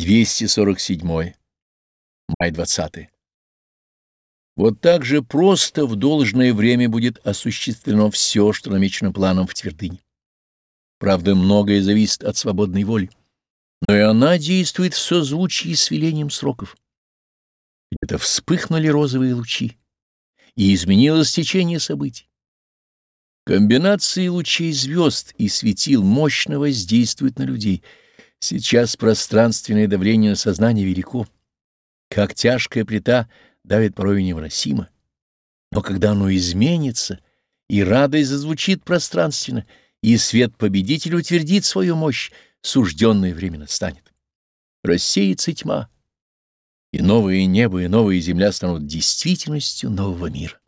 247. Май 20. Вот так же просто в должное время будет осуществлено все, что намечено планом в твердыне. Правда, многое зависит от свободной воли, но и она действует в созвучии с велением сроков. Где-то вспыхнули розовые лучи, и изменилось течение событий. Комбинации лучей звезд и светил мощно воздействуют на людей — Сейчас пространственное давление на сознание велико. Как тяжкая плита давит порой невыносимо. Но когда оно изменится, и радость зазвучит пространственно, и свет победителя утвердит свою мощь, сужденное время настанет. Рассеется тьма, и новое небо, и новая земля станут действительностью нового мира.